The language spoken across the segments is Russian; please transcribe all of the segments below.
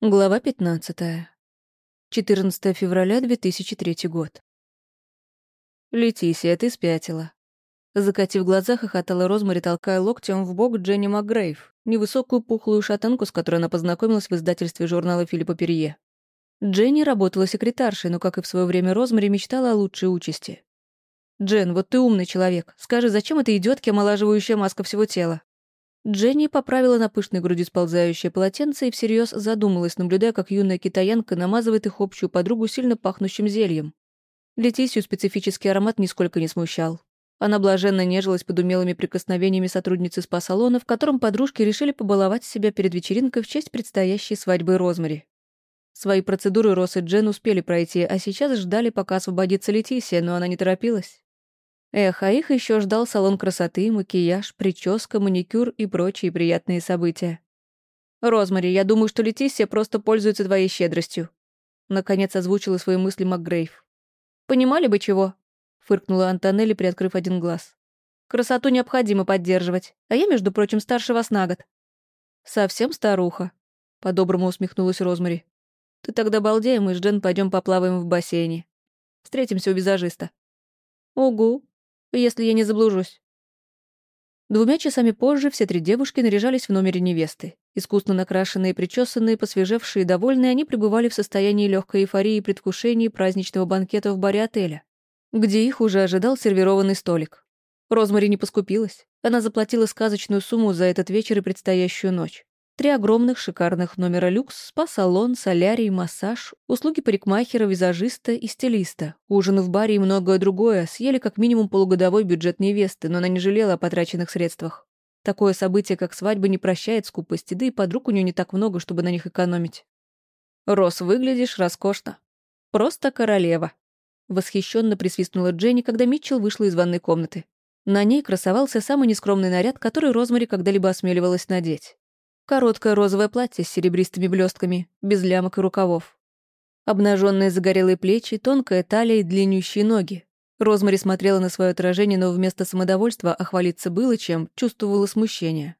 Глава 15. 14 февраля 2003 год. «Летисия, ты спятила». Закатив глаза, хохотала Розмари, толкая локтем в бок Дженни МакГрейв, невысокую пухлую шатанку, с которой она познакомилась в издательстве журнала Филиппа Перье. Дженни работала секретаршей, но, как и в свое время Розмари, мечтала о лучшей участи. «Джен, вот ты умный человек. Скажи, зачем этой идиотке омолаживающая маска всего тела?» Дженни поправила на пышной груди сползающее полотенце и всерьез задумалась, наблюдая, как юная китаянка намазывает их общую подругу сильно пахнущим зельем. Летисию специфический аромат нисколько не смущал. Она блаженно нежилась под умелыми прикосновениями сотрудницы спа-салона, в котором подружки решили побаловать себя перед вечеринкой в честь предстоящей свадьбы Розмари. Свои процедуры Росс и Джен успели пройти, а сейчас ждали, пока освободится Летисия, но она не торопилась. Эх, а их еще ждал салон красоты, макияж, прическа, маникюр и прочие приятные события. «Розмари, я думаю, что Летисия просто пользуется твоей щедростью», наконец озвучила свои мысли МакГрейв. «Понимали бы чего?» фыркнула Антонелли, приоткрыв один глаз. «Красоту необходимо поддерживать, а я, между прочим, старше вас на год». «Совсем старуха», — по-доброму усмехнулась Розмари. «Ты тогда балдеем, мы с Джен пойдем поплаваем в бассейне. Встретимся у визажиста». «Угу», если я не заблужусь. Двумя часами позже все три девушки наряжались в номере невесты. Искусно накрашенные, причесанные, посвежевшие и довольные, они пребывали в состоянии легкой эйфории и предвкушении праздничного банкета в баре отеля, где их уже ожидал сервированный столик. Розмари не поскупилась. Она заплатила сказочную сумму за этот вечер и предстоящую ночь. Три огромных шикарных номера люкс, спа-салон, солярий, массаж, услуги парикмахера, визажиста и стилиста, ужин в баре и многое другое съели как минимум полугодовой бюджет невесты, но она не жалела о потраченных средствах. Такое событие, как свадьба, не прощает скупости, да и подруг у нее не так много, чтобы на них экономить. «Рос, выглядишь роскошно. Просто королева», — восхищенно присвистнула Дженни, когда Митчелл вышла из ванной комнаты. На ней красовался самый нескромный наряд, который Розмари когда-либо осмеливалась надеть. Короткое розовое платье с серебристыми блестками, без лямок и рукавов. Обнаженные загорелые плечи, тонкая талия и длиннющие ноги. Розмари смотрела на свое отражение, но вместо самодовольства охвалиться было чем, чувствовала смущение.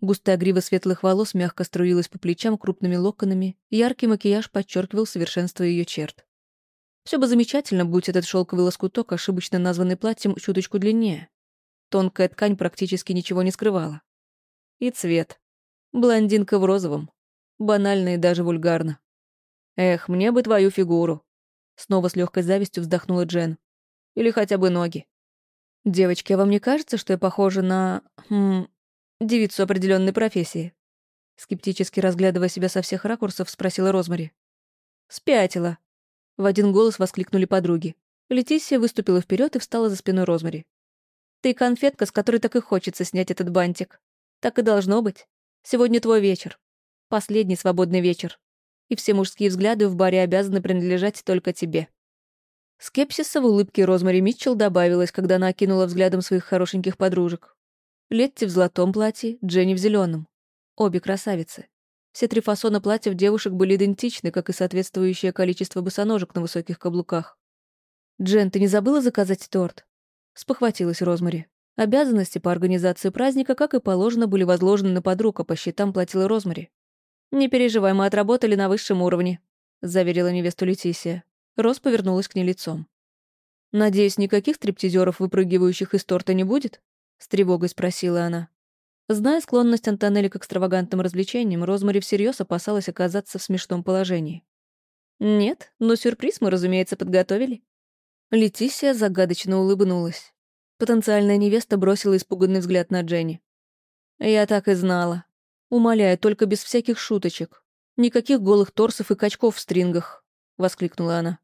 Густая грива светлых волос мягко струилась по плечам крупными локонами, яркий макияж подчеркивал совершенство ее черт. Все бы замечательно, будь этот шелковый лоскуток, ошибочно названный платьем, чуточку длиннее. Тонкая ткань практически ничего не скрывала. И цвет. Блондинка в розовом. Банально и даже вульгарно. Эх, мне бы твою фигуру. Снова с легкой завистью вздохнула Джен. Или хотя бы ноги. Девочки, а вам не кажется, что я похожа на... Хм, девицу определенной профессии? Скептически разглядывая себя со всех ракурсов, спросила Розмари. «Спятила!» В один голос воскликнули подруги. Летисия выступила вперед и встала за спиной Розмари. «Ты конфетка, с которой так и хочется снять этот бантик. Так и должно быть. Сегодня твой вечер. Последний свободный вечер. И все мужские взгляды в баре обязаны принадлежать только тебе». Скепсиса в улыбке Розмари Митчелл добавилась, когда она окинула взглядом своих хорошеньких подружек. Летти в золотом платье, Дженни в зеленом. Обе красавицы. Все три фасона платьев девушек были идентичны, как и соответствующее количество босоножек на высоких каблуках. «Джен, ты не забыла заказать торт?» Спохватилась Розмари. Обязанности по организации праздника, как и положено, были возложены на подруг, а по счетам платила Розмари. «Не переживай, мы отработали на высшем уровне», — заверила невесту Летисия. Роз повернулась к ней лицом. «Надеюсь, никаких стриптизеров, выпрыгивающих из торта, не будет?» — с тревогой спросила она. Зная склонность Антонелли к экстравагантным развлечениям, Розмари всерьез опасалась оказаться в смешном положении. «Нет, но сюрприз мы, разумеется, подготовили». Летисия загадочно улыбнулась. Потенциальная невеста бросила испуганный взгляд на Дженни. «Я так и знала. Умоляю, только без всяких шуточек. Никаких голых торсов и качков в стрингах», — воскликнула она.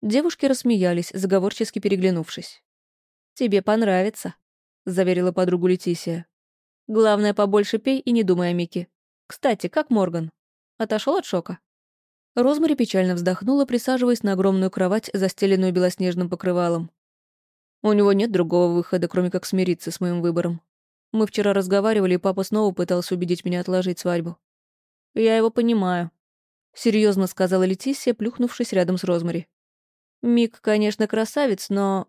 Девушки рассмеялись, заговорчески переглянувшись. «Тебе понравится», — заверила подругу Летисия. «Главное, побольше пей и не думай о Мике. Кстати, как Морган? Отошел от шока?» Розмари печально вздохнула, присаживаясь на огромную кровать, застеленную белоснежным покрывалом. У него нет другого выхода, кроме как смириться с моим выбором. Мы вчера разговаривали, и папа снова пытался убедить меня отложить свадьбу. Я его понимаю. Серьезно сказала Летисия, плюхнувшись рядом с Розмари. Мик, конечно, красавец, но...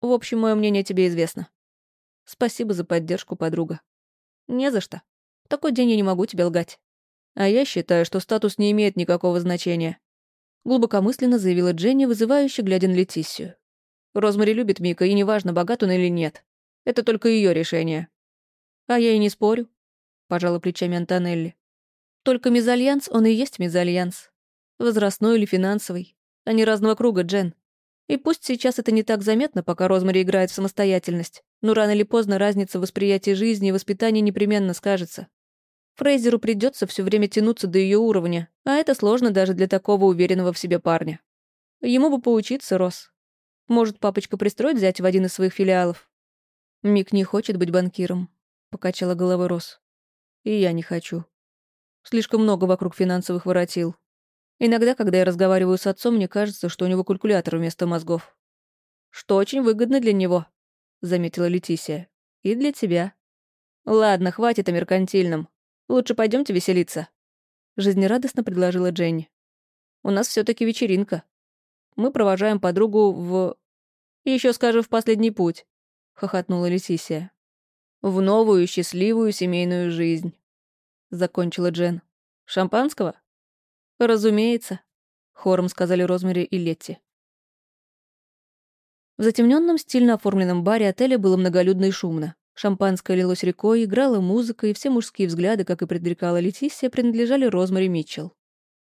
В общем, мое мнение тебе известно. Спасибо за поддержку, подруга. Не за что. В такой день я не могу тебе лгать. А я считаю, что статус не имеет никакого значения. Глубокомысленно заявила Дженни, вызывающе глядя на Летиссию. Розмари любит Мика, и неважно, богат он или нет. Это только ее решение. А я и не спорю, пожала плечами Антонелли. Только мезальянс, он и есть мезальянс. Возрастной или финансовый. Они разного круга, Джен. И пусть сейчас это не так заметно, пока Розмари играет в самостоятельность, но рано или поздно разница в восприятии жизни и воспитания непременно скажется. Фрейзеру придется все время тянуться до ее уровня, а это сложно даже для такого уверенного в себе парня. Ему бы поучиться, Рос. Может, папочка пристроит взять в один из своих филиалов? Мик не хочет быть банкиром, покачала головой Рос. И я не хочу. Слишком много вокруг финансовых воротил. Иногда, когда я разговариваю с отцом, мне кажется, что у него калькулятор вместо мозгов. Что очень выгодно для него, заметила Летисия. И для тебя. Ладно, хватит о меркантильном. Лучше пойдемте веселиться. Жизнерадостно предложила Дженни. У нас все таки вечеринка. Мы провожаем подругу в... Еще скажу, в последний путь, хохотнула Летисия. В новую счастливую семейную жизнь. Закончила Джен. Шампанского? «Разумеется», — хором сказали Розмари и Летти. В затемненном, стильно оформленном баре отеля было многолюдно и шумно. Шампанское лилось рекой, играла музыка, и все мужские взгляды, как и предрекала Летисия, принадлежали Розмари Митчелл.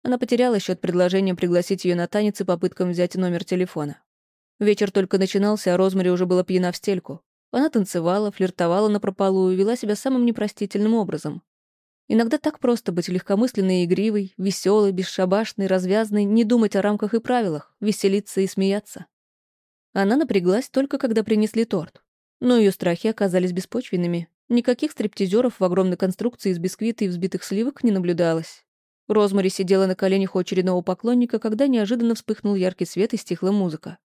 Она потеряла счет предложением пригласить ее на танец и попыткам взять номер телефона. Вечер только начинался, а Розмари уже была пьяна в стельку. Она танцевала, флиртовала на прополую и вела себя самым непростительным образом. Иногда так просто быть легкомысленной и игривой, веселой, бесшабашной, развязной, не думать о рамках и правилах, веселиться и смеяться. Она напряглась только когда принесли торт. Но ее страхи оказались беспочвенными. Никаких стриптизеров в огромной конструкции из бисквита и взбитых сливок не наблюдалось. Розмари сидела на коленях у очередного поклонника, когда неожиданно вспыхнул яркий свет и стихла музыка.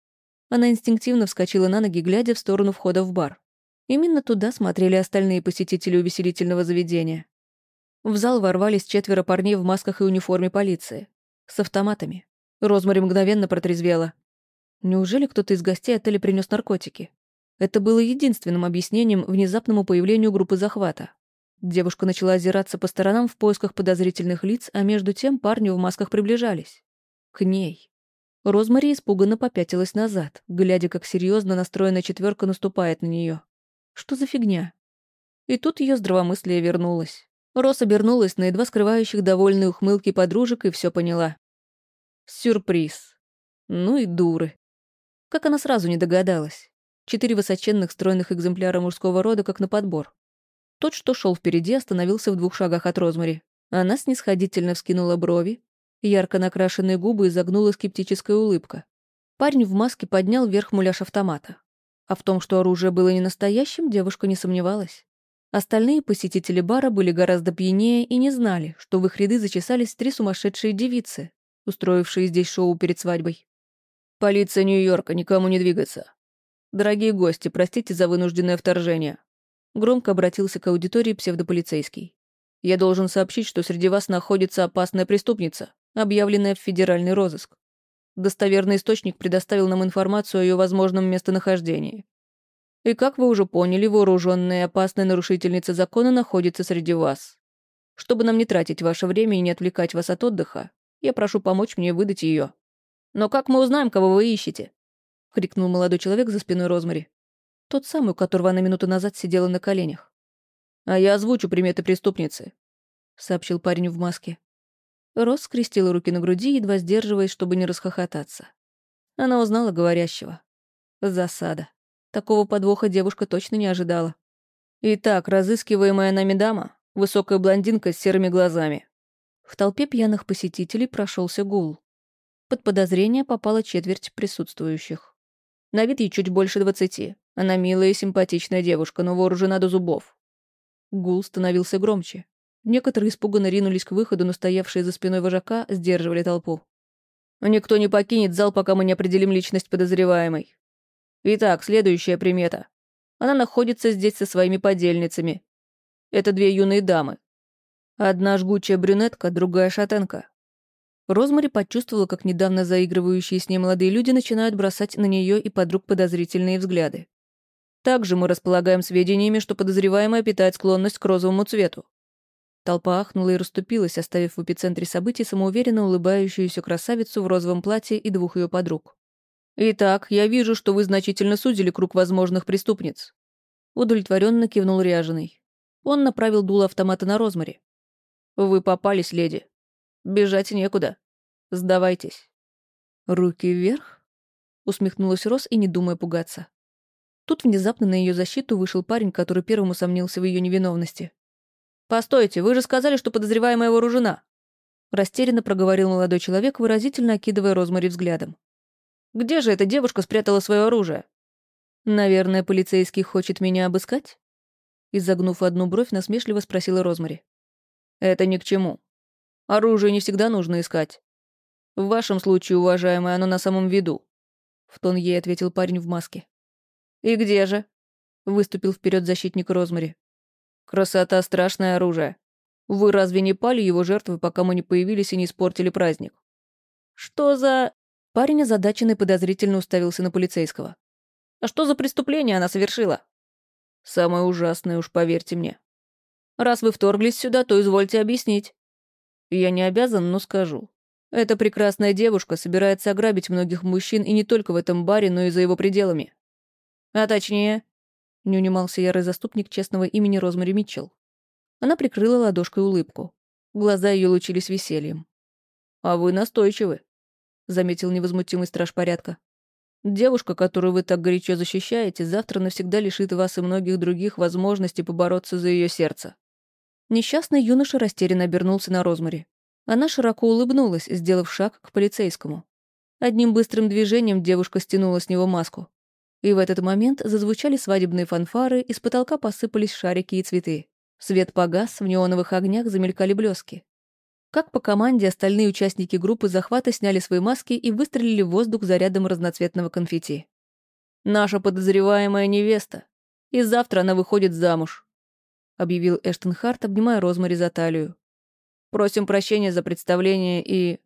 Она инстинктивно вскочила на ноги, глядя в сторону входа в бар. Именно туда смотрели остальные посетители увеселительного заведения. В зал ворвались четверо парней в масках и униформе полиции. С автоматами. Розмари мгновенно протрезвела. Неужели кто-то из гостей отеля принес наркотики? Это было единственным объяснением внезапному появлению группы захвата. Девушка начала озираться по сторонам в поисках подозрительных лиц, а между тем парни в масках приближались. К ней. Розмари испуганно попятилась назад, глядя, как серьезно настроенная четверка наступает на нее. Что за фигня? И тут ее здравомыслие вернулось. Рос обернулась на едва скрывающих довольные ухмылки подружек и все поняла. Сюрприз. Ну и дуры. Как она сразу не догадалась. Четыре высоченных стройных экземпляра мужского рода как на подбор. Тот, что шел впереди, остановился в двух шагах от Розмари. Она снисходительно вскинула брови, ярко накрашенные губы изогнула скептическая улыбка. Парень в маске поднял вверх муляж автомата. А в том, что оружие было не настоящим, девушка не сомневалась. Остальные посетители бара были гораздо пьянее и не знали, что в их ряды зачесались три сумасшедшие девицы, устроившие здесь шоу перед свадьбой. «Полиция Нью-Йорка, никому не двигаться. Дорогие гости, простите за вынужденное вторжение». Громко обратился к аудитории псевдополицейский. «Я должен сообщить, что среди вас находится опасная преступница, объявленная в федеральный розыск. Достоверный источник предоставил нам информацию о ее возможном местонахождении. И как вы уже поняли, вооруженная опасная нарушительница закона находится среди вас. Чтобы нам не тратить ваше время и не отвлекать вас от отдыха, я прошу помочь мне выдать ее. Но как мы узнаем, кого вы ищете? крикнул молодой человек за спиной Розмари. Тот самый, у которого она минуту назад сидела на коленях. А я озвучу приметы преступницы, сообщил парень в маске. Рос скрестила руки на груди, едва сдерживаясь, чтобы не расхохотаться. Она узнала говорящего. Засада. Такого подвоха девушка точно не ожидала. Итак, разыскиваемая нами дама — высокая блондинка с серыми глазами. В толпе пьяных посетителей прошелся гул. Под подозрение попала четверть присутствующих. На вид ей чуть больше двадцати. Она милая и симпатичная девушка, но вооружена до зубов. Гул становился громче. Некоторые испуганно ринулись к выходу, но стоявшие за спиной вожака сдерживали толпу. «Никто не покинет зал, пока мы не определим личность подозреваемой», Итак, следующая примета. Она находится здесь со своими подельницами. Это две юные дамы. Одна жгучая брюнетка, другая шатенка. Розмари почувствовала, как недавно заигрывающие с ней молодые люди начинают бросать на нее и подруг подозрительные взгляды. Также мы располагаем сведениями, что подозреваемая питает склонность к розовому цвету. Толпа ахнула и расступилась, оставив в эпицентре событий самоуверенно улыбающуюся красавицу в розовом платье и двух ее подруг. «Итак, я вижу, что вы значительно сузили круг возможных преступниц». Удовлетворенно кивнул Ряженый. Он направил дуло автомата на Розмари. «Вы попались, леди. Бежать некуда. Сдавайтесь». «Руки вверх?» Усмехнулась Рос и не думая пугаться. Тут внезапно на ее защиту вышел парень, который первым усомнился в ее невиновности. «Постойте, вы же сказали, что подозреваемая вооружена!» Растерянно проговорил молодой человек, выразительно окидывая Розмари взглядом. «Где же эта девушка спрятала свое оружие?» «Наверное, полицейский хочет меня обыскать?» Изогнув одну бровь, насмешливо спросила Розмари. «Это ни к чему. Оружие не всегда нужно искать. В вашем случае, уважаемая, оно на самом виду», — в тон ей ответил парень в маске. «И где же?» — выступил вперед защитник Розмари. Красота — страшное оружие. Вы разве не пали его жертвы, пока мы не появились и не испортили праздник? Что за... Парень озадаченный подозрительно уставился на полицейского. А что за преступление она совершила? Самое ужасное, уж поверьте мне. Раз вы вторглись сюда, то извольте объяснить. Я не обязан, но скажу. Эта прекрасная девушка собирается ограбить многих мужчин и не только в этом баре, но и за его пределами. А точнее, не унимался ярый заступник честного имени Розмари Митчелл. Она прикрыла ладошкой улыбку. Глаза ее лучились весельем. «А вы настойчивы», — заметил невозмутимый страж порядка. «Девушка, которую вы так горячо защищаете, завтра навсегда лишит вас и многих других возможностей побороться за ее сердце». Несчастный юноша растерянно обернулся на Розмари. Она широко улыбнулась, сделав шаг к полицейскому. Одним быстрым движением девушка стянула с него маску. И в этот момент зазвучали свадебные фанфары, из потолка посыпались шарики и цветы. Свет погас, в неоновых огнях замелькали блески. Как по команде, остальные участники группы захвата сняли свои маски и выстрелили в воздух зарядом разноцветного конфетти. «Наша подозреваемая невеста. И завтра она выходит замуж», — объявил Эштон Харт, обнимая Розмари за талию. «Просим прощения за представление и...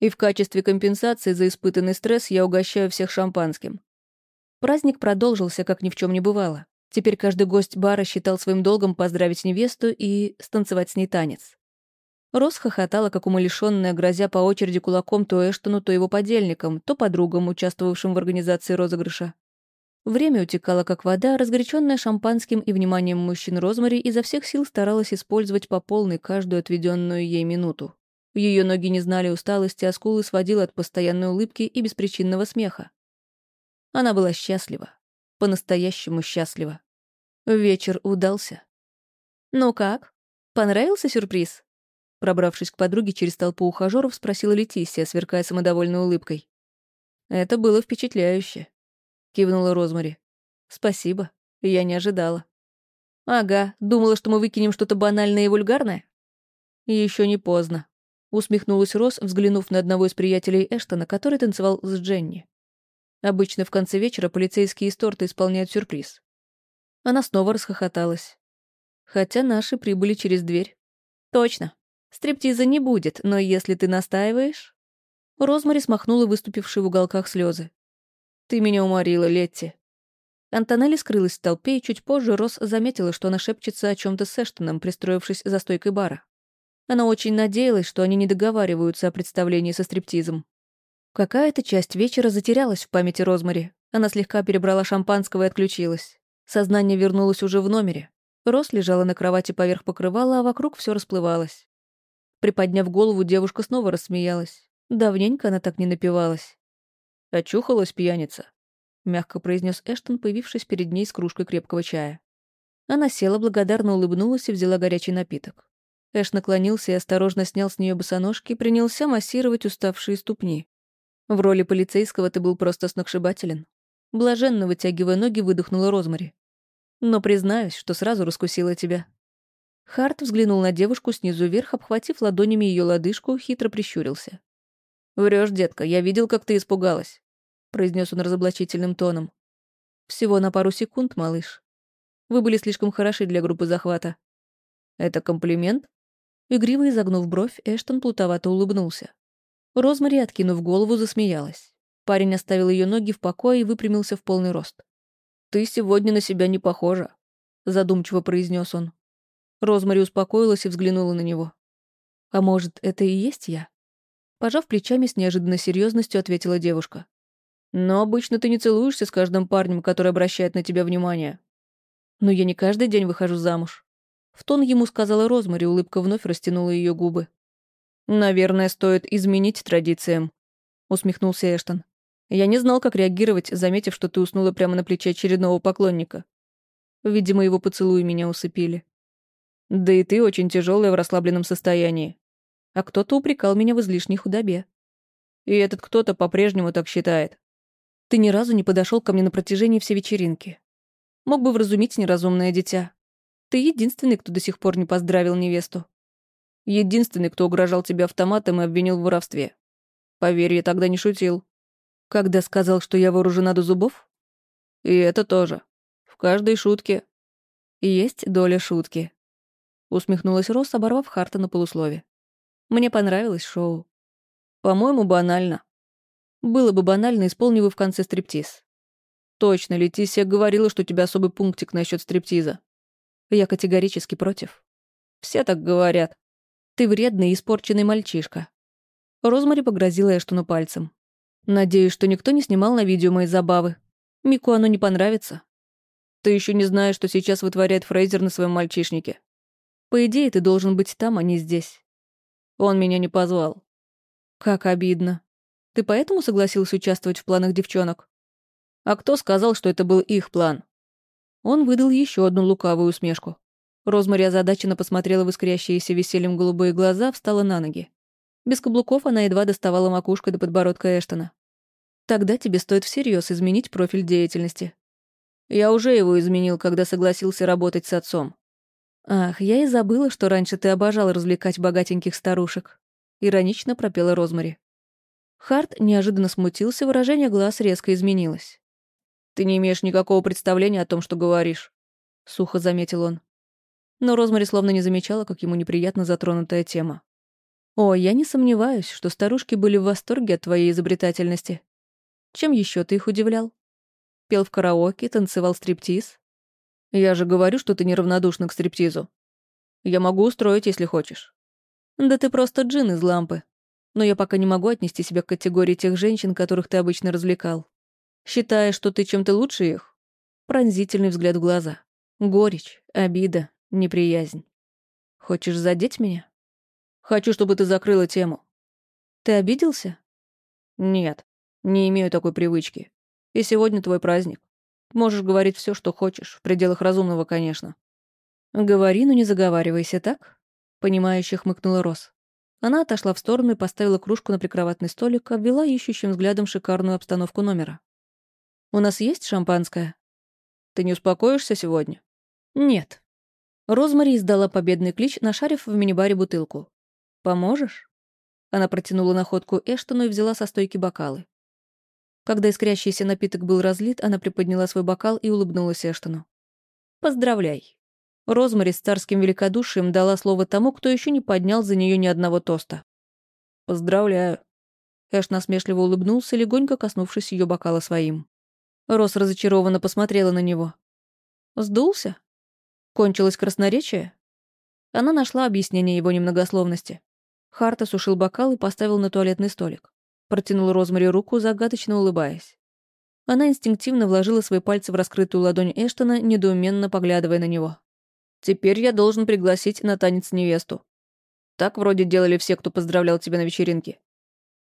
И в качестве компенсации за испытанный стресс я угощаю всех шампанским. Праздник продолжился, как ни в чем не бывало. Теперь каждый гость бара считал своим долгом поздравить невесту и станцевать с ней танец. Рос хохотала, как умалишённая, грозя по очереди кулаком то Эштону, то его подельникам, то подругам, участвовавшим в организации розыгрыша. Время утекало, как вода, разгоряченная шампанским и вниманием мужчин Розмари изо всех сил старалась использовать по полной каждую отведенную ей минуту. Ее ноги не знали усталости, а скулы сводила от постоянной улыбки и беспричинного смеха. Она была счастлива. По-настоящему счастлива. Вечер удался. «Ну как? Понравился сюрприз?» Пробравшись к подруге через толпу ухажёров, спросила Летисия, сверкая самодовольной улыбкой. «Это было впечатляюще», — кивнула Розмари. «Спасибо. Я не ожидала». «Ага, думала, что мы выкинем что-то банальное и вульгарное?» Еще не поздно», — усмехнулась Роз, взглянув на одного из приятелей Эштона, который танцевал с Дженни. Обычно в конце вечера полицейские из торта исполняют сюрприз. Она снова расхохоталась. Хотя наши прибыли через дверь. Точно. Стриптиза не будет, но если ты настаиваешь... Розмари смахнула выступившие в уголках слезы. «Ты меня уморила, Летти». Антонелли скрылась в толпе, и чуть позже Рос заметила, что она шепчется о чем то с Эштоном, пристроившись за стойкой бара. Она очень надеялась, что они не договариваются о представлении со стриптизом. Какая-то часть вечера затерялась в памяти Розмари. Она слегка перебрала шампанского и отключилась. Сознание вернулось уже в номере. Рос лежала на кровати поверх покрывала, а вокруг все расплывалось. Приподняв голову, девушка снова рассмеялась. Давненько она так не напивалась. «Очухалась пьяница», — мягко произнес Эштон, появившись перед ней с кружкой крепкого чая. Она села, благодарно улыбнулась и взяла горячий напиток. Эш наклонился и осторожно снял с нее босоножки и принялся массировать уставшие ступни. В роли полицейского ты был просто сногсшибателен. Блаженно вытягивая ноги, выдохнула Розмари. Но признаюсь, что сразу раскусила тебя. Харт взглянул на девушку снизу вверх, обхватив ладонями ее лодыжку, хитро прищурился. Врешь, детка, я видел, как ты испугалась», — произнес он разоблачительным тоном. «Всего на пару секунд, малыш. Вы были слишком хороши для группы захвата». «Это комплимент?» Игриво изогнув бровь, Эштон плутовато улыбнулся. Розмари, откинув голову, засмеялась. Парень оставил ее ноги в покое и выпрямился в полный рост. «Ты сегодня на себя не похожа», — задумчиво произнес он. Розмари успокоилась и взглянула на него. «А может, это и есть я?» Пожав плечами, с неожиданной серьезностью ответила девушка. «Но обычно ты не целуешься с каждым парнем, который обращает на тебя внимание. Но я не каждый день выхожу замуж». В тон ему сказала Розмари, улыбка вновь растянула ее губы. «Наверное, стоит изменить традициям», — усмехнулся Эштон. «Я не знал, как реагировать, заметив, что ты уснула прямо на плече очередного поклонника. Видимо, его поцелуи меня усыпили. Да и ты очень тяжелая в расслабленном состоянии. А кто-то упрекал меня в излишней худобе. И этот кто-то по-прежнему так считает. Ты ни разу не подошел ко мне на протяжении всей вечеринки. Мог бы вразумить неразумное дитя. Ты единственный, кто до сих пор не поздравил невесту. Единственный, кто угрожал тебе автоматом и обвинил в воровстве. Поверь, я тогда не шутил. Когда сказал, что я вооружена до зубов? И это тоже. В каждой шутке есть доля шутки. Усмехнулась Росс, оборвав Харта на полуслове. Мне понравилось шоу. По-моему, банально. Было бы банально, исполни в конце стриптиз. Точно, Летисия говорила, что у тебя особый пунктик насчет стриптиза. Я категорически против. Все так говорят. Ты вредный испорченный мальчишка. Розмари погрозила Эштону пальцем. Надеюсь, что никто не снимал на видео мои забавы. Мику оно не понравится. Ты еще не знаешь, что сейчас вытворяет Фрейзер на своем мальчишнике. По идее, ты должен быть там, а не здесь. Он меня не позвал. Как обидно. Ты поэтому согласился участвовать в планах девчонок? А кто сказал, что это был их план? Он выдал еще одну лукавую усмешку. Розмари озадаченно посмотрела в искрящиеся весельем голубые глаза, встала на ноги. Без каблуков она едва доставала макушкой до подбородка Эштона. «Тогда тебе стоит всерьез изменить профиль деятельности». «Я уже его изменил, когда согласился работать с отцом. «Ах, я и забыла, что раньше ты обожал развлекать богатеньких старушек», — иронично пропела Розмари. Харт неожиданно смутился, выражение глаз резко изменилось. «Ты не имеешь никакого представления о том, что говоришь», — сухо заметил он. Но Розмари словно не замечала, как ему неприятно затронутая тема. «О, я не сомневаюсь, что старушки были в восторге от твоей изобретательности. Чем еще ты их удивлял? Пел в караоке, танцевал стриптиз, я же говорю, что ты неравнодушна к стриптизу. Я могу устроить, если хочешь. Да ты просто джин из лампы. Но я пока не могу отнести себя к категории тех женщин, которых ты обычно развлекал. Считая, что ты чем-то лучше их? Пронзительный взгляд в глаза. Горечь, обида, неприязнь. Хочешь задеть меня? Хочу, чтобы ты закрыла тему. Ты обиделся? Нет, не имею такой привычки. И сегодня твой праздник. Можешь говорить все, что хочешь, в пределах разумного, конечно. Говори, но не заговаривайся, так? Понимающе хмыкнула Рос. Она отошла в сторону и поставила кружку на прикроватный столик, обвела ищущим взглядом шикарную обстановку номера. «У нас есть шампанское?» «Ты не успокоишься сегодня?» «Нет». Розмари издала победный клич, нашарив в мини-баре бутылку. «Поможешь?» Она протянула находку Эштону и взяла со стойки бокалы. Когда искрящийся напиток был разлит, она приподняла свой бокал и улыбнулась Эштону. «Поздравляй». Розмари с царским великодушием дала слово тому, кто еще не поднял за нее ни одного тоста. «Поздравляю». Эш насмешливо улыбнулся, легонько коснувшись ее бокала своим. Рос разочарованно посмотрела на него. «Сдулся? Кончилось красноречие?» Она нашла объяснение его немногословности. Харт осушил бокал и поставил на туалетный столик. Протянул Розмари руку, загадочно улыбаясь. Она инстинктивно вложила свои пальцы в раскрытую ладонь Эштона, недоуменно поглядывая на него. «Теперь я должен пригласить на танец невесту. Так вроде делали все, кто поздравлял тебя на вечеринке».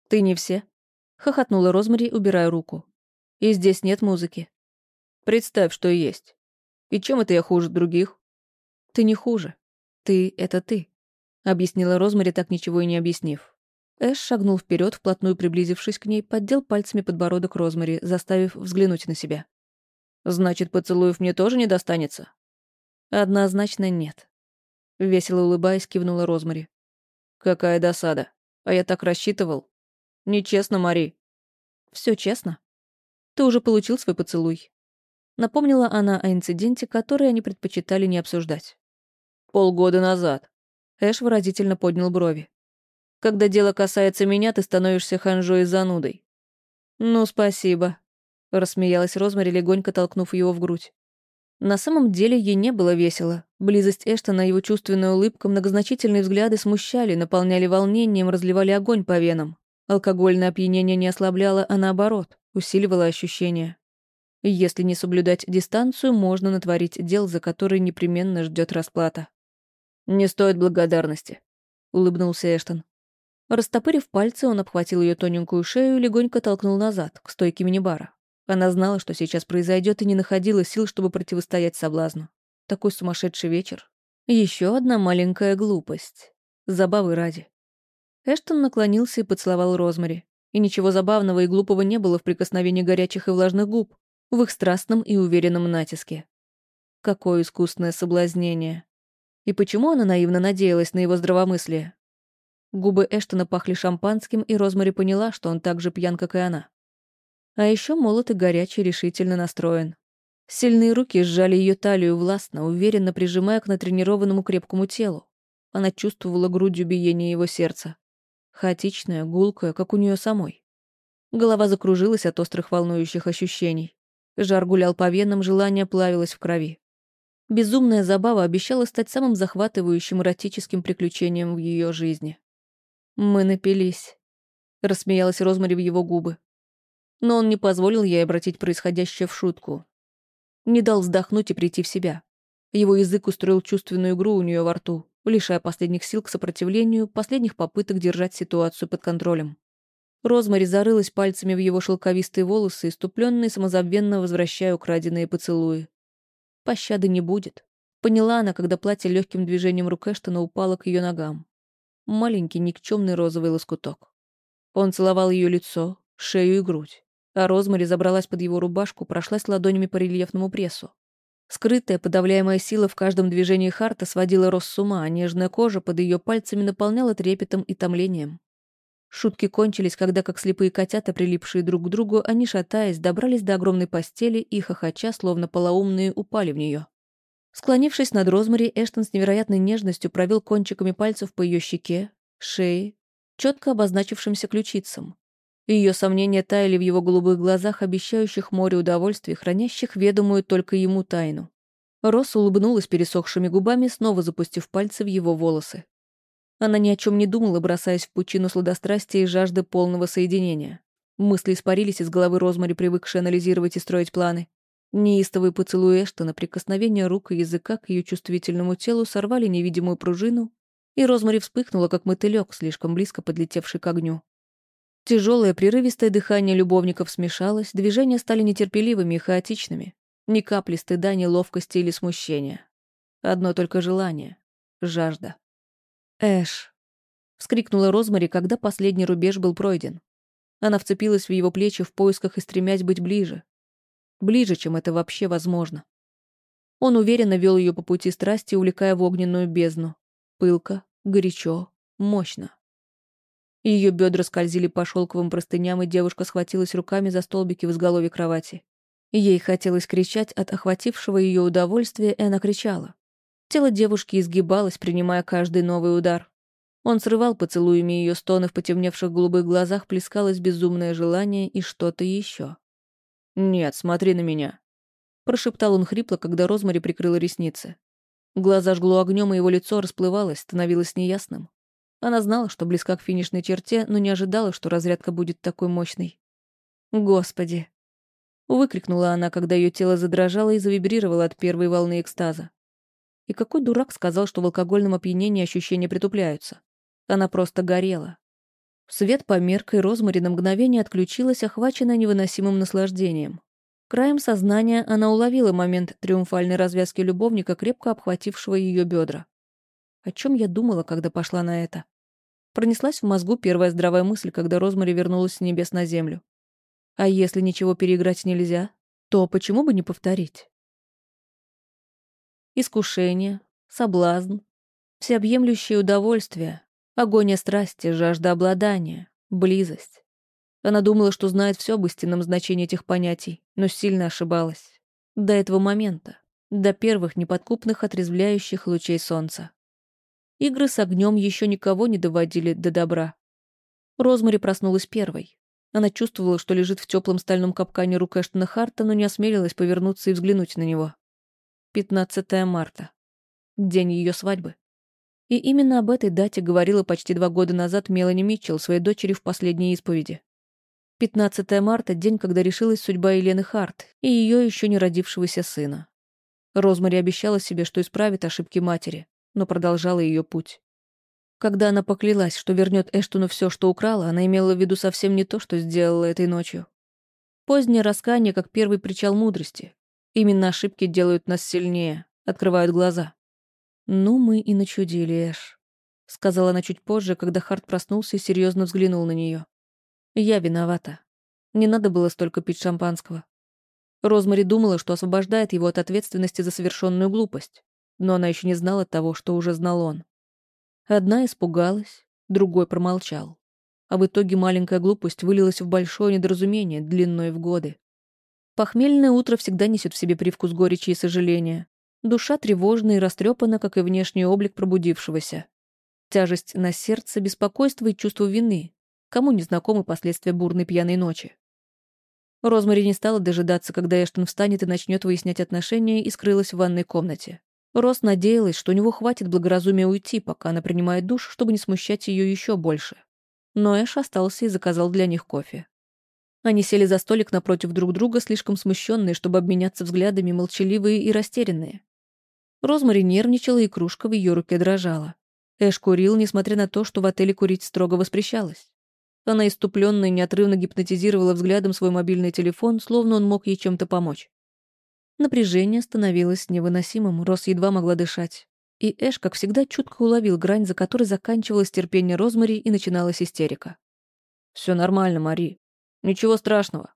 «Ты не все?» — хохотнула Розмари, убирая руку. «И здесь нет музыки». «Представь, что есть. И чем это я хуже других?» «Ты не хуже. Ты — это ты», — объяснила Розмари, так ничего и не объяснив. Эш шагнул вперед, вплотную приблизившись к ней, поддел пальцами подбородок Розмари, заставив взглянуть на себя. «Значит, поцелуев мне тоже не достанется?» «Однозначно нет». Весело улыбаясь, кивнула Розмари. «Какая досада. А я так рассчитывал. Нечестно, Мари». Все честно. Ты уже получил свой поцелуй». Напомнила она о инциденте, который они предпочитали не обсуждать. «Полгода назад». Эш выразительно поднял брови. Когда дело касается меня, ты становишься ханжой и занудой». «Ну, спасибо», — рассмеялась Розмари, легонько толкнув его в грудь. На самом деле ей не было весело. Близость Эштона, его чувственная улыбка, многозначительные взгляды смущали, наполняли волнением, разливали огонь по венам. Алкогольное опьянение не ослабляло, а наоборот, усиливало ощущения. Если не соблюдать дистанцию, можно натворить дел, за которые непременно ждет расплата. «Не стоит благодарности», — улыбнулся Эштон. Растопырив пальцы, он обхватил ее тоненькую шею и легонько толкнул назад, к стойке мини-бара. Она знала, что сейчас произойдет, и не находила сил, чтобы противостоять соблазну. Такой сумасшедший вечер. Еще одна маленькая глупость. Забавы ради. Эштон наклонился и поцеловал Розмари. И ничего забавного и глупого не было в прикосновении горячих и влажных губ, в их страстном и уверенном натиске. Какое искусное соблазнение. И почему она наивно надеялась на его здравомыслие? Губы Эштона пахли шампанским, и Розмари поняла, что он так же пьян, как и она. А еще молод и горячий, решительно настроен. Сильные руки сжали ее талию властно, уверенно прижимая к натренированному крепкому телу. Она чувствовала грудью биение его сердца. Хаотичное, гулкое, как у нее самой. Голова закружилась от острых волнующих ощущений. Жар гулял по венам, желание плавилось в крови. Безумная забава обещала стать самым захватывающим эротическим приключением в ее жизни. «Мы напились», — рассмеялась Розмари в его губы. Но он не позволил ей обратить происходящее в шутку. Не дал вздохнуть и прийти в себя. Его язык устроил чувственную игру у нее во рту, лишая последних сил к сопротивлению, последних попыток держать ситуацию под контролем. Розмари зарылась пальцами в его шелковистые волосы, иступленно и самозабвенно возвращая украденные поцелуи. Пощады не будет. Поняла она, когда платье легким движением рук Эштона упало к ее ногам. Маленький никчемный розовый лоскуток. Он целовал ее лицо, шею и грудь. А Розмари забралась под его рубашку, прошлась ладонями по рельефному прессу. Скрытая, подавляемая сила в каждом движении Харта сводила Рос с ума, а нежная кожа под ее пальцами наполняла трепетом и томлением. Шутки кончились, когда, как слепые котята, прилипшие друг к другу, они, шатаясь, добрались до огромной постели и, хохоча, словно полоумные, упали в нее. Склонившись над Розмари, Эштон с невероятной нежностью провел кончиками пальцев по ее щеке, шее, четко обозначившимся ключицам. Ее сомнения таяли в его голубых глазах, обещающих море удовольствий, хранящих ведомую только ему тайну. Рос улыбнулась пересохшими губами, снова запустив пальцы в его волосы. Она ни о чем не думала, бросаясь в пучину сладострастия и жажды полного соединения. Мысли испарились из головы Розмари, привыкшей анализировать и строить планы. Неистовые поцелуи Эштона, прикосновения рук и языка к ее чувствительному телу сорвали невидимую пружину, и Розмари вспыхнула, как мотылек, слишком близко подлетевший к огню. Тяжелое прерывистое дыхание любовников смешалось, движения стали нетерпеливыми и хаотичными. Ни капли стыда, ни ловкости или смущения. Одно только желание — жажда. «Эш!» — вскрикнула Розмари, когда последний рубеж был пройден. Она вцепилась в его плечи в поисках и стремясь быть ближе. Ближе, чем это вообще возможно. Он уверенно вел ее по пути страсти, увлекая в огненную бездну. Пылко, горячо, мощно. Ее бедра скользили по шелковым простыням, и девушка схватилась руками за столбики в изголовье кровати. Ей хотелось кричать от охватившего ее удовольствия, и она кричала. Тело девушки изгибалось, принимая каждый новый удар. Он срывал поцелуями ее стоны, в потемневших голубых глазах плескалось безумное желание и что-то еще. «Нет, смотри на меня», — прошептал он хрипло, когда Розмари прикрыла ресницы. Глаза жгло огнем, и его лицо расплывалось, становилось неясным. Она знала, что близка к финишной черте, но не ожидала, что разрядка будет такой мощной. «Господи!» Выкрикнула она, когда ее тело задрожало и завибрировало от первой волны экстаза. И какой дурак сказал, что в алкогольном опьянении ощущения притупляются? Она просто горела. Свет померк, и Розмари на мгновение отключилась, охваченная невыносимым наслаждением. Краем сознания она уловила момент триумфальной развязки любовника, крепко обхватившего ее бедра. О чем я думала, когда пошла на это? Пронеслась в мозгу первая здравая мысль, когда Розмари вернулась с небес на землю. А если ничего переиграть нельзя, то почему бы не повторить? Искушение, соблазн, всеобъемлющее удовольствие, агония страсти, жажда обладания, близость. Она думала, что знает все об истинном значении этих понятий, но сильно ошибалась. До этого момента, до первых неподкупных отрезвляющих лучей солнца. Игры с огнем еще никого не доводили до добра. Розмари проснулась первой. Она чувствовала, что лежит в теплом стальном капкане рук Эштона Харта, но не осмелилась повернуться и взглянуть на него. 15 марта. День ее свадьбы. И именно об этой дате говорила почти два года назад Мелани Митчелл своей дочери в последней исповеди. 15 марта — день, когда решилась судьба Елены Харт и ее еще не родившегося сына. Розмари обещала себе, что исправит ошибки матери, но продолжала ее путь. Когда она поклялась, что вернет Эштону все, что украла, она имела в виду совсем не то, что сделала этой ночью. Позднее раскаяние как первый причал мудрости. Именно ошибки делают нас сильнее, открывают глаза. «Ну, мы и начудили, Эш», — сказала она чуть позже, когда Харт проснулся и серьезно взглянул на нее. «Я виновата. Не надо было столько пить шампанского». Розмари думала, что освобождает его от ответственности за совершенную глупость, но она еще не знала того, что уже знал он. Одна испугалась, другой промолчал. А в итоге маленькая глупость вылилась в большое недоразумение, длиной в годы. Похмельное утро всегда несет в себе привкус горечи и сожаления, Душа тревожна и растрепана, как и внешний облик пробудившегося. Тяжесть на сердце, беспокойство и чувство вины. Кому не знакомы последствия бурной пьяной ночи? Розмари не стала дожидаться, когда Эштон встанет и начнет выяснять отношения, и скрылась в ванной комнате. Рос надеялась, что у него хватит благоразумия уйти, пока она принимает душ, чтобы не смущать ее еще больше. Но Эш остался и заказал для них кофе. Они сели за столик напротив друг друга, слишком смущенные, чтобы обменяться взглядами, молчаливые и растерянные. Розмари нервничала, и кружка в ее руке дрожала. Эш курил, несмотря на то, что в отеле курить строго воспрещалось. Она иступленно и неотрывно гипнотизировала взглядом свой мобильный телефон, словно он мог ей чем-то помочь. Напряжение становилось невыносимым, Рос едва могла дышать. И Эш, как всегда, чутко уловил грань, за которой заканчивалось терпение Розмари и начиналась истерика. «Все нормально, Мари. Ничего страшного».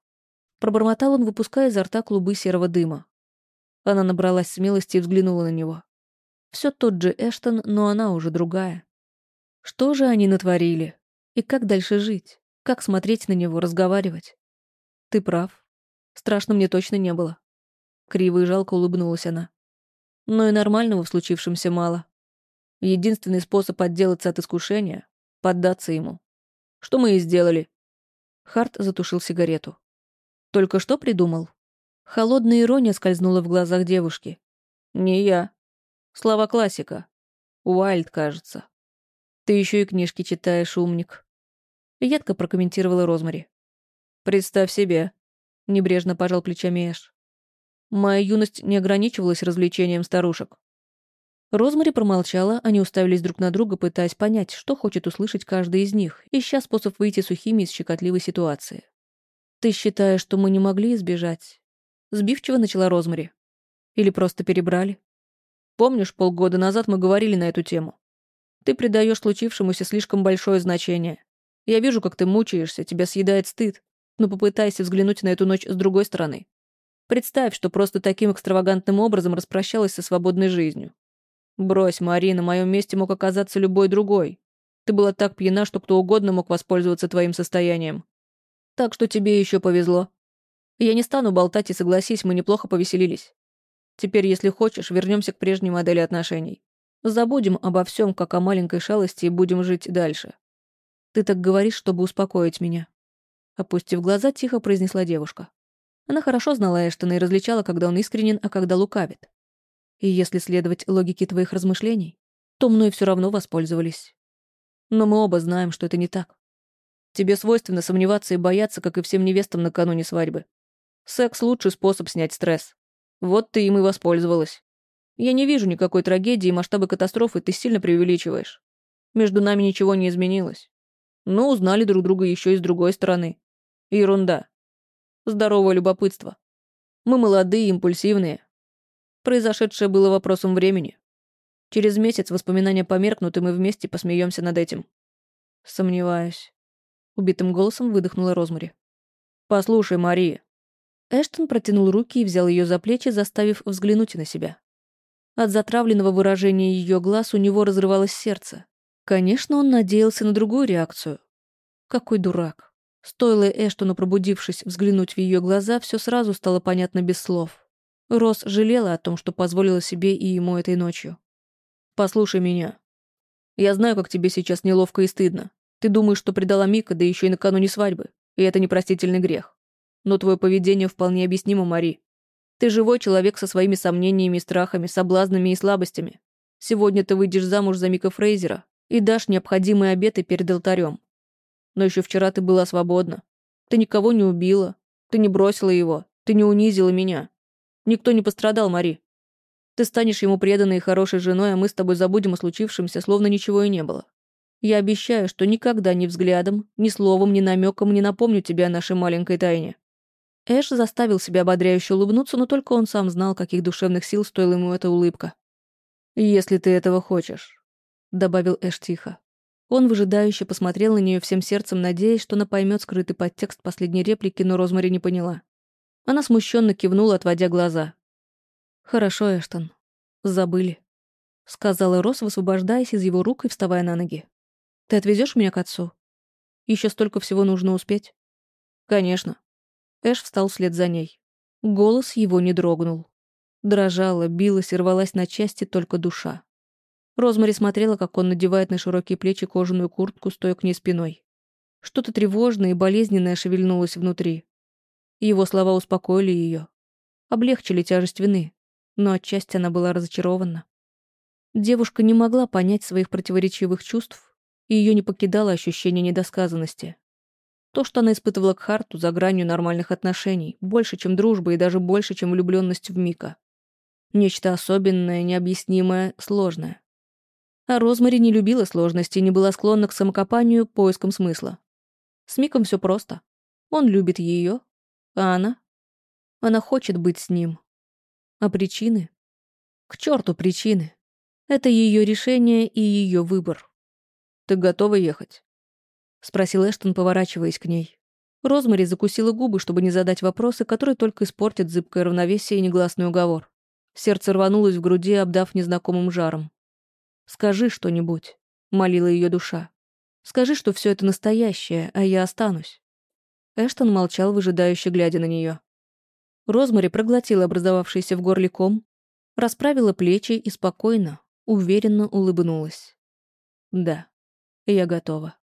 Пробормотал он, выпуская изо рта клубы серого дыма. Она набралась смелости и взглянула на него. Все тот же Эштон, но она уже другая. Что же они натворили? И как дальше жить? Как смотреть на него, разговаривать? Ты прав. Страшно мне точно не было. Криво и жалко улыбнулась она. Но и нормального в случившемся мало. Единственный способ отделаться от искушения — поддаться ему. Что мы и сделали. Харт затушил сигарету. Только что придумал? Холодная ирония скользнула в глазах девушки. «Не я. Слова классика. Уайльд, кажется. Ты еще и книжки читаешь, умник». Едко прокомментировала Розмари. «Представь себе», — небрежно пожал плечами Эш. «Моя юность не ограничивалась развлечением старушек». Розмари промолчала, они уставились друг на друга, пытаясь понять, что хочет услышать каждый из них, ища способ выйти сухими из щекотливой ситуации. «Ты считаешь, что мы не могли избежать?» Сбивчиво начала Розмари. Или просто перебрали. Помнишь, полгода назад мы говорили на эту тему? Ты придаешь случившемуся слишком большое значение. Я вижу, как ты мучаешься, тебя съедает стыд, но попытайся взглянуть на эту ночь с другой стороны. Представь, что просто таким экстравагантным образом распрощалась со свободной жизнью. Брось, Мари, на моем месте мог оказаться любой другой. Ты была так пьяна, что кто угодно мог воспользоваться твоим состоянием. Так что тебе еще повезло. Я не стану болтать и согласись, мы неплохо повеселились. Теперь, если хочешь, вернемся к прежней модели отношений. Забудем обо всем, как о маленькой шалости, и будем жить дальше. Ты так говоришь, чтобы успокоить меня. Опустив глаза, тихо произнесла девушка. Она хорошо знала Эштона и различала, когда он искренен, а когда лукавит. И если следовать логике твоих размышлений, то мной все равно воспользовались. Но мы оба знаем, что это не так. Тебе свойственно сомневаться и бояться, как и всем невестам накануне свадьбы. Секс — лучший способ снять стресс. Вот ты им и воспользовалась. Я не вижу никакой трагедии, масштабы катастрофы ты сильно преувеличиваешь. Между нами ничего не изменилось. Но узнали друг друга еще и с другой стороны. Ерунда. Здоровое любопытство. Мы молодые, импульсивные. Произошедшее было вопросом времени. Через месяц воспоминания померкнут, и мы вместе посмеемся над этим. Сомневаюсь. Убитым голосом выдохнула Розмари. «Послушай, Мария, Эштон протянул руки и взял ее за плечи, заставив взглянуть на себя. От затравленного выражения ее глаз у него разрывалось сердце. Конечно, он надеялся на другую реакцию. Какой дурак. Стоило Эштону, пробудившись, взглянуть в ее глаза, все сразу стало понятно без слов. Рос жалела о том, что позволила себе и ему этой ночью. «Послушай меня. Я знаю, как тебе сейчас неловко и стыдно. Ты думаешь, что предала Мика, да еще и накануне свадьбы. И это непростительный грех. Но твое поведение вполне объяснимо, Мари. Ты живой человек со своими сомнениями, страхами, соблазнами и слабостями. Сегодня ты выйдешь замуж за Мика Фрейзера и дашь необходимые обеты перед алтарем. Но еще вчера ты была свободна. Ты никого не убила. Ты не бросила его. Ты не унизила меня. Никто не пострадал, Мари. Ты станешь ему преданной и хорошей женой, а мы с тобой забудем о случившемся, словно ничего и не было. Я обещаю, что никогда ни взглядом, ни словом, ни намеком не напомню тебе о нашей маленькой тайне». Эш заставил себя ободряюще улыбнуться, но только он сам знал, каких душевных сил стоила ему эта улыбка. «Если ты этого хочешь», — добавил Эш тихо. Он выжидающе посмотрел на нее всем сердцем, надеясь, что она поймет скрытый подтекст последней реплики, но Розмари не поняла. Она смущенно кивнула, отводя глаза. «Хорошо, Эштон. Забыли», — сказала Рос, высвобождаясь из его рук и вставая на ноги. «Ты отвезешь меня к отцу? Еще столько всего нужно успеть». «Конечно». Эш встал вслед за ней. Голос его не дрогнул. Дрожала, билась и рвалась на части только душа. Розмари смотрела, как он надевает на широкие плечи кожаную куртку, стоя к ней спиной. Что-то тревожное и болезненное шевельнулось внутри. Его слова успокоили ее. Облегчили тяжесть вины, но отчасти она была разочарована. Девушка не могла понять своих противоречивых чувств, и ее не покидало ощущение недосказанности. То, что она испытывала к Харту за гранью нормальных отношений, больше, чем дружба и даже больше, чем влюбленность в Мика. Нечто особенное, необъяснимое, сложное. А Розмари не любила сложности и не была склонна к самокопанию, поискам смысла. С Миком все просто. Он любит ее, а она? Она хочет быть с ним. А причины? К черту причины. Это ее решение и ее выбор. «Ты готова ехать?» — спросил Эштон, поворачиваясь к ней. Розмари закусила губы, чтобы не задать вопросы, которые только испортят зыбкое равновесие и негласный уговор. Сердце рванулось в груди, обдав незнакомым жаром. «Скажи что-нибудь», — молила ее душа. «Скажи, что все это настоящее, а я останусь». Эштон молчал, выжидающе глядя на нее. Розмари проглотила образовавшийся в горле ком, расправила плечи и спокойно, уверенно улыбнулась. «Да, я готова».